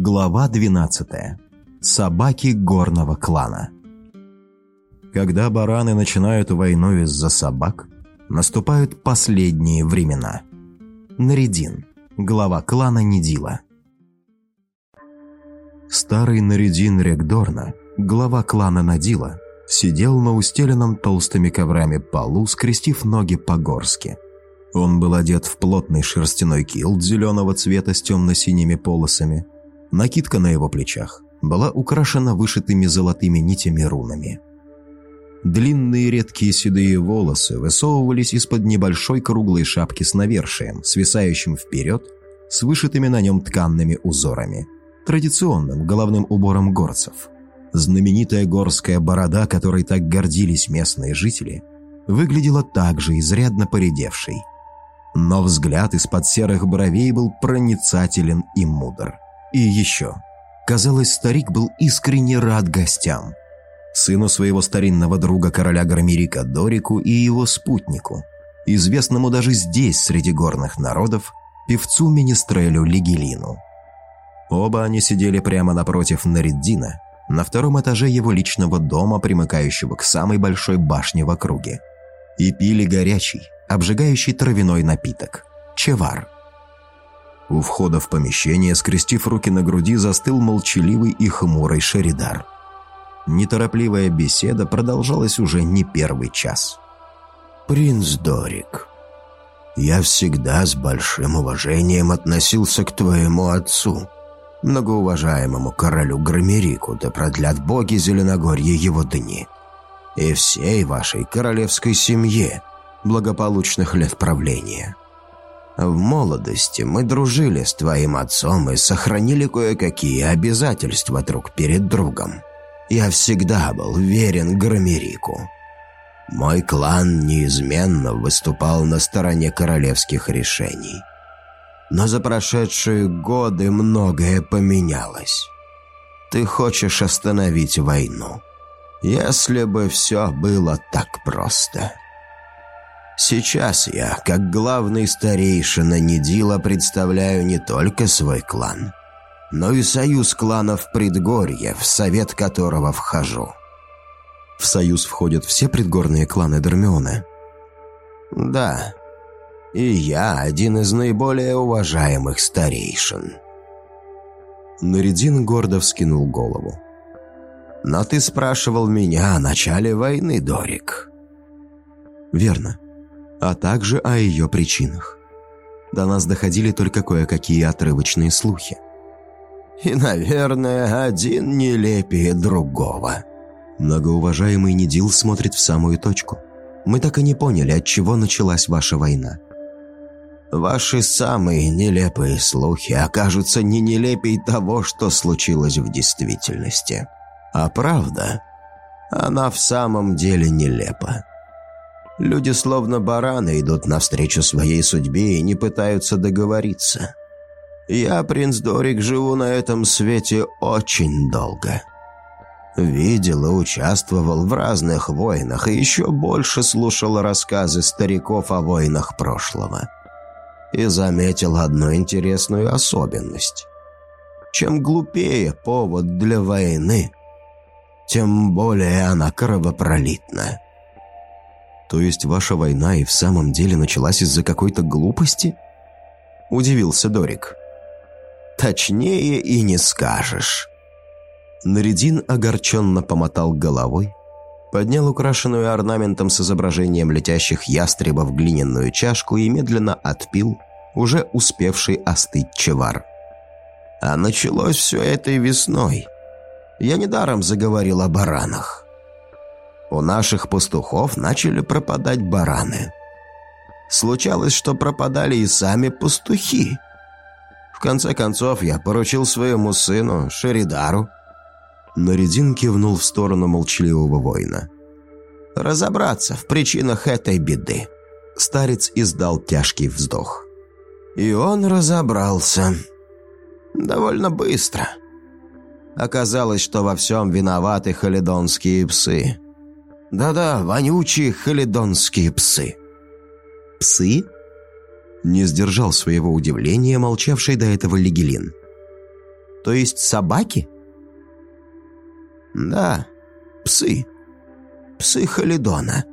Глава 12. Собаки горного клана. Когда бараны начинают войну из-за собак, наступают последние времена. Наридин, глава клана Нидила. Старый Наридин Регдорна, глава клана Надила, сидел на устеленном толстыми коврами полу, скрестив ноги по-горски. Он был одет в плотный шерстяной килт зеленого цвета с темно-синими полосами – Накидка на его плечах была украшена вышитыми золотыми нитями рунами. Длинные редкие седые волосы высовывались из-под небольшой круглой шапки с навершием, свисающим вперед, с вышитыми на нем тканными узорами, традиционным головным убором горцев. Знаменитая горская борода, которой так гордились местные жители, выглядела также изрядно поредевшей. Но взгляд из-под серых бровей был проницателен и мудр. И еще. Казалось, старик был искренне рад гостям. Сыну своего старинного друга короля Громерика Дорику и его спутнику, известному даже здесь, среди горных народов, певцу Министрелю Лигелину. Оба они сидели прямо напротив Нариддина, на втором этаже его личного дома, примыкающего к самой большой башне в округе, и пили горячий, обжигающий травяной напиток – чевар – у входа в помещение, скрестив руки на груди, застыл молчаливый и хмурый Шеридар. Неторопливая беседа продолжалась уже не первый час. «Принц Дорик, я всегда с большим уважением относился к твоему отцу, многоуважаемому королю Громерику, да продлят боги Зеленогорье его дни, и всей вашей королевской семье благополучных лет правления». В молодости мы дружили с твоим отцом и сохранили кое-какие обязательства друг перед другом. Я всегда был верен Громерику. Мой клан неизменно выступал на стороне королевских решений. Но за прошедшие годы многое поменялось. Ты хочешь остановить войну. Если бы все было так просто... Сейчас я, как главный старейшина Нидила, представляю не только свой клан, но и союз кланов Предгорья, в совет которого вхожу. В союз входят все предгорные кланы Дермиона? Да, и я один из наиболее уважаемых старейшин. Наридин гордо вскинул голову. «Но ты спрашивал меня о начале войны, Дорик». «Верно а также о ее причинах. До нас доходили только кое-какие отрывочные слухи. «И, наверное, один нелепее другого». Многоуважаемый Нидил смотрит в самую точку. Мы так и не поняли, от чего началась ваша война. Ваши самые нелепые слухи окажутся не нелепей того, что случилось в действительности. А правда, она в самом деле нелепа. Люди словно бараны идут навстречу своей судьбе и не пытаются договориться. Я, принц Дорик, живу на этом свете очень долго. Видел и участвовал в разных войнах и еще больше слушал рассказы стариков о войнах прошлого. И заметил одну интересную особенность. Чем глупее повод для войны, тем более она кровопролитна. То есть ваша война и в самом деле началась из-за какой-то глупости? Удивился Дорик. Точнее и не скажешь. Наридин огорченно помотал головой, поднял украшенную орнаментом с изображением летящих ястребов глиняную чашку и медленно отпил уже успевший остыть чевар. А началось все этой весной. Я недаром заговорил о баранах у наших пастухов начали пропадать бараны. Случалось, что пропадали и сами пастухи. В конце концов, я поручил своему сыну, Шеридару. Наридин кивнул в сторону молчаливого воина. «Разобраться в причинах этой беды». Старец издал тяжкий вздох. И он разобрался. Довольно быстро. Оказалось, что во всем виноваты халидонские псы. Да-да, вонючие халидонские псы. Псы? Не сдержал своего удивления молчавший до этого Лигелин. То есть собаки? Да, псы. Псы Халидона.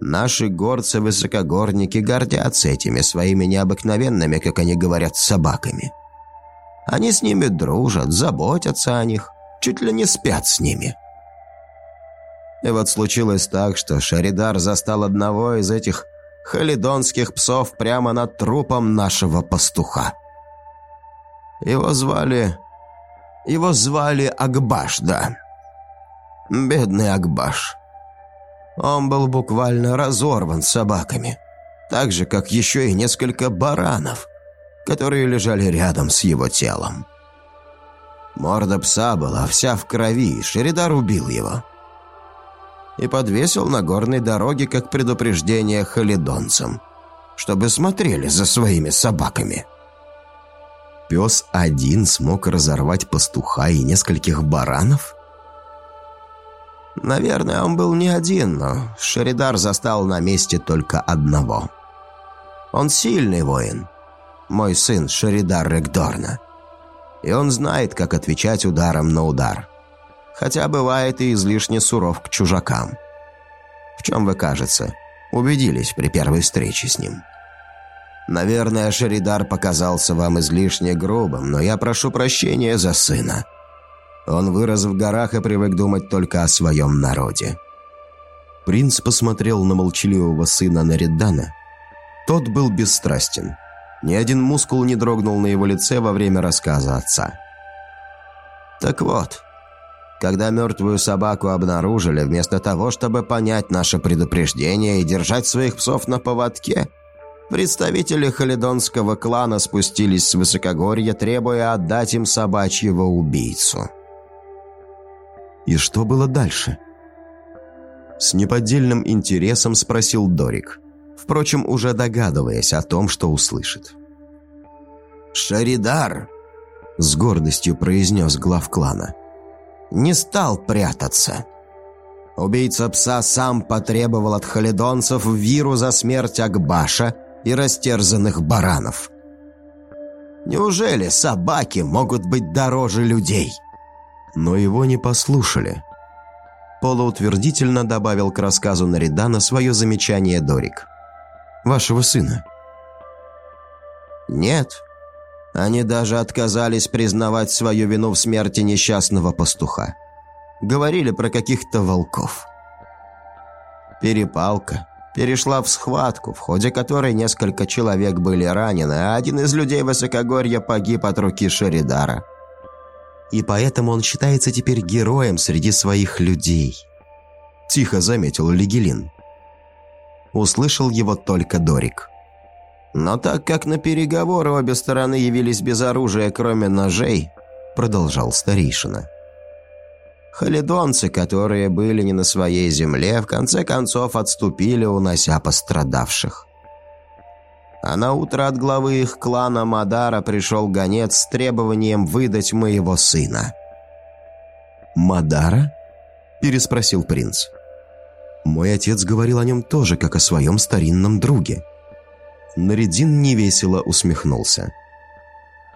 Наши горцы-высокогорники гордятся этими своими необыкновенными, как они говорят, собаками. Они с ними дружат, заботятся о них, чуть ли не спят с ними. И вот случилось так, что Шаридар застал одного из этих халидонских псов прямо над трупом нашего пастуха. Его звали... Его звали Акбаш, да. Бедный Акбаш. Он был буквально разорван собаками, так же, как еще и несколько баранов, которые лежали рядом с его телом. Морда пса была вся в крови, Шеридар убил его. И подвесил на горной дороге как предупреждение халидонцам, чтобы смотрели за своими собаками. Пес один смог разорвать пастуха и нескольких баранов – Наверное, он был не один, но Шеридар застал на месте только одного. Он сильный воин, мой сын Шеридар Рекдорна. И он знает, как отвечать ударом на удар. Хотя бывает и излишне суров к чужакам. В чем вы, кажется, убедились при первой встрече с ним. Наверное, Шеридар показался вам излишне грубым, но я прошу прощения за сына. Он вырос в горах и привык думать только о своем народе. Принц посмотрел на молчаливого сына Наридана. Тот был бесстрастен. Ни один мускул не дрогнул на его лице во время рассказа отца. «Так вот, когда мертвую собаку обнаружили, вместо того, чтобы понять наше предупреждение и держать своих псов на поводке, представители халидонского клана спустились с высокогорья, требуя отдать им собачьего убийцу». И что было дальше? С неподдельным интересом спросил Дорик, впрочем, уже догадываясь о том, что услышит. «Шаридар!» — с гордостью произнес глав клана. «Не стал прятаться. Убийца пса сам потребовал от халидонцев виру за смерть Акбаша и растерзанных баранов. Неужели собаки могут быть дороже людей?» но его не послушали. Полуутвердительно добавил к рассказу Наридана свое замечание Дорик. «Вашего сына». «Нет. Они даже отказались признавать свою вину в смерти несчастного пастуха. Говорили про каких-то волков. Перепалка перешла в схватку, в ходе которой несколько человек были ранены, а один из людей Высокогорья погиб от руки Шеридара и поэтому он считается теперь героем среди своих людей», – тихо заметил Лигелин. Услышал его только Дорик. «Но так как на переговоры обе стороны явились без оружия, кроме ножей», – продолжал старейшина. Халидонцы, которые были не на своей земле, в конце концов отступили, унося пострадавших а на утро от главы их клана Мадара пришел гонец с требованием выдать моего сына. «Мадара?» – переспросил принц. «Мой отец говорил о нем тоже, как о своем старинном друге». Наридин невесело усмехнулся.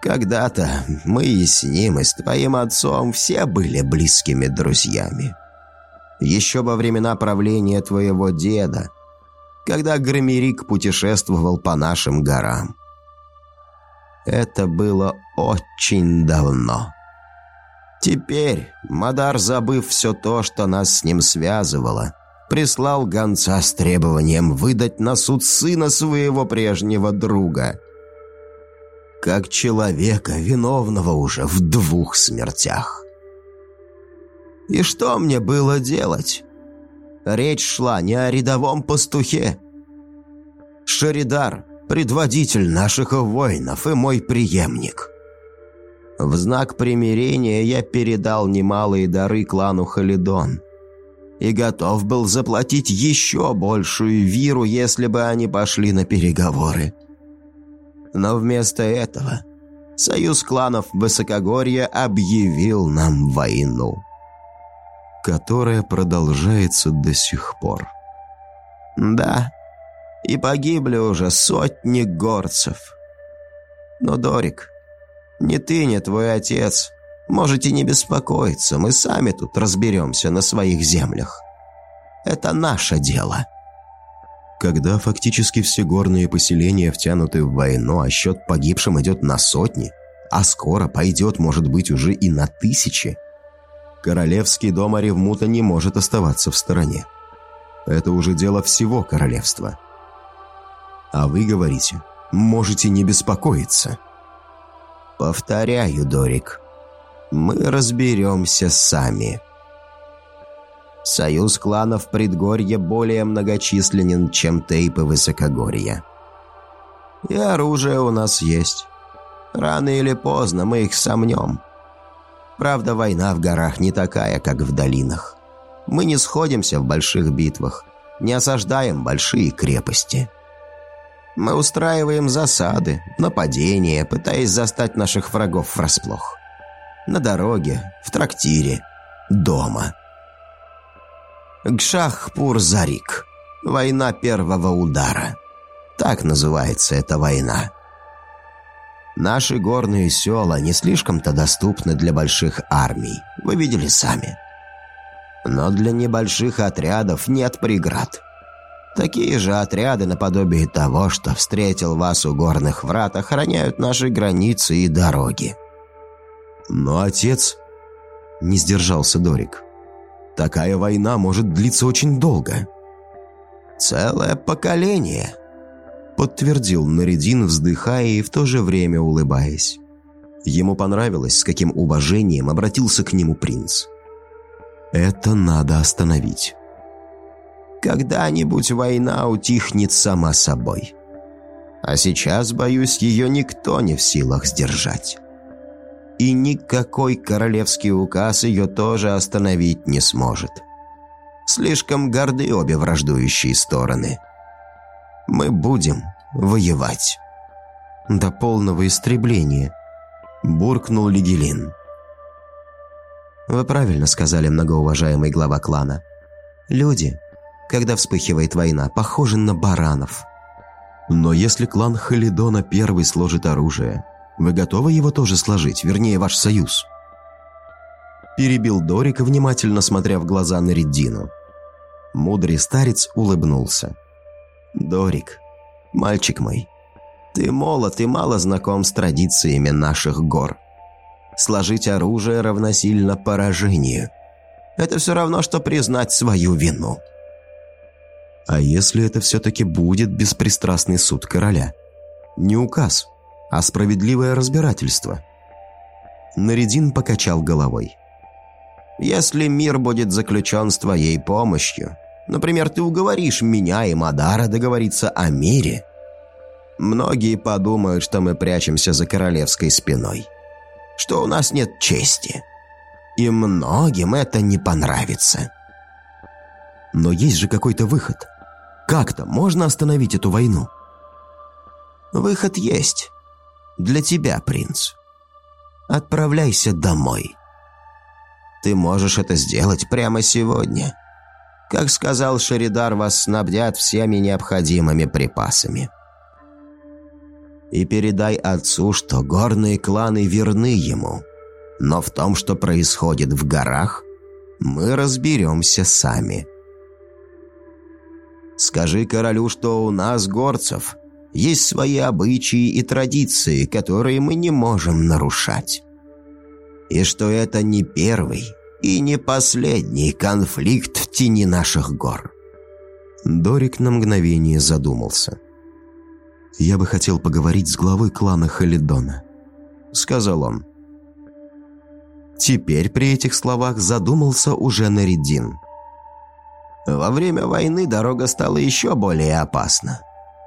«Когда-то мы и с ним, и с твоим отцом все были близкими друзьями. Еще во времена правления твоего деда когда Громерик путешествовал по нашим горам. Это было очень давно. Теперь Мадар, забыв все то, что нас с ним связывало, прислал гонца с требованием выдать на суд сына своего прежнего друга. Как человека, виновного уже в двух смертях. И что мне было делать? Речь шла не о рядовом пастухе. Шаридар – предводитель наших воинов и мой преемник. В знак примирения я передал немалые дары клану Халидон и готов был заплатить еще большую виру, если бы они пошли на переговоры. Но вместо этого союз кланов Высокогорья объявил нам войну которая продолжается до сих пор. Да, и погибли уже сотни горцев. Но, Дорик, Ни ты, ни твой отец можете не беспокоиться, мы сами тут разберемся на своих землях. Это наше дело». Когда фактически все горные поселения втянуты в войну, а счет погибшим идет на сотни, а скоро пойдет, может быть, уже и на тысячи, королевский дом Аревмута не может оставаться в стороне. Это уже дело всего королевства. А вы говорите, можете не беспокоиться. Повторяю, Дорик, мы разберемся сами. Союз кланов Предгорья более многочисленен, чем Тейпы Высокогорья. И оружие у нас есть. Рано или поздно мы их сомнем. Правда, война в горах не такая, как в долинах. Мы не сходимся в больших битвах, не осаждаем большие крепости. Мы устраиваем засады, нападения, пытаясь застать наших врагов врасплох. На дороге, в трактире, дома – Гшахпур-Зарик. Война первого удара. Так называется эта война. Наши горные села не слишком-то доступны для больших армий, вы видели сами. Но для небольших отрядов нет преград. Такие же отряды наподобие того, что встретил вас у горных врат, охраняют наши границы и дороги. Но отец... Не сдержался Дорик. Такая война может длиться очень долго». «Целое поколение», — подтвердил Наридин, вздыхая и в то же время улыбаясь. Ему понравилось, с каким уважением обратился к нему принц. «Это надо остановить». «Когда-нибудь война утихнет сама собой. А сейчас, боюсь, ее никто не в силах сдержать» и никакой королевский указ ее тоже остановить не сможет. Слишком горды обе враждующие стороны. Мы будем воевать. До полного истребления, буркнул Лигелин. Вы правильно сказали, многоуважаемый глава клана. Люди, когда вспыхивает война, похожи на баранов. Но если клан Халидона первый сложит оружие, вы готовы его тоже сложить, вернее, ваш союз?» Перебил Дорик, внимательно смотря в глаза на Реддину. Мудрый старец улыбнулся. «Дорик, мальчик мой, ты молод и мало знаком с традициями наших гор. Сложить оружие равносильно поражению. Это все равно, что признать свою вину». «А если это все-таки будет беспристрастный суд короля? Не указ?» А справедливое разбирательство. Наридин покачал головой. «Если мир будет заключен с твоей помощью, например, ты уговоришь меня и Мадара договориться о мире, многие подумают, что мы прячемся за королевской спиной, что у нас нет чести, и многим это не понравится». «Но есть же какой-то выход. Как-то можно остановить эту войну?» «Выход есть для тебя, принц. Отправляйся домой. Ты можешь это сделать прямо сегодня. Как сказал Шеридар, вас снабдят всеми необходимыми припасами. И передай отцу, что горные кланы верны ему. Но в том, что происходит в горах, мы разберемся сами. Скажи королю, что у нас, горцев, есть свои обычаи и традиции, которые мы не можем нарушать. И что это не первый и не последний конфликт в тени наших гор. Дорик на мгновение задумался. «Я бы хотел поговорить с главой клана Халидона», — сказал он. Теперь при этих словах задумался уже Наридин. Во время войны дорога стала еще более опасна.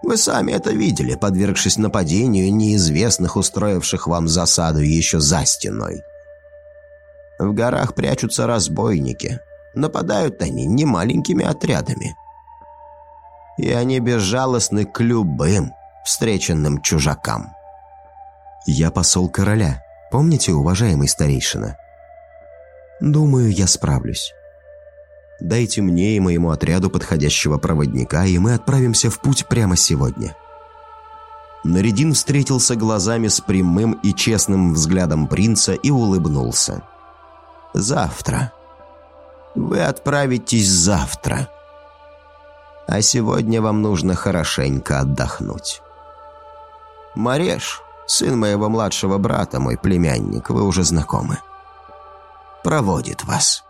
Вы сами это видели, подвергшись нападению неизвестных, устроивших вам засаду еще за стеной. В горах прячутся разбойники. Нападают они не маленькими отрядами. И они безжалостны к любым встреченным чужакам. «Я посол короля. Помните, уважаемый старейшина?» «Думаю, я справлюсь. Дайте мне и моему отряду подходящего проводника, и мы отправимся в путь прямо сегодня». Наридин встретился глазами с прямым и честным взглядом принца и улыбнулся. «Завтра. Вы отправитесь завтра. А сегодня вам нужно хорошенько отдохнуть. Мареш, сын моего младшего брата, мой племянник, вы уже знакомы, проводит вас».